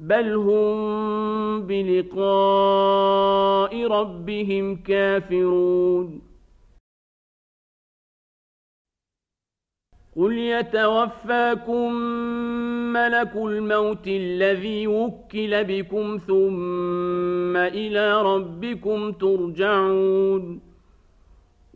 بل هم بلقاء ربهم كافرون قل يتوفاكم ملك الموت الذي وكل بكم ثم إلى ربكم ترجعون